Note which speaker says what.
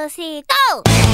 Speaker 1: one two three go！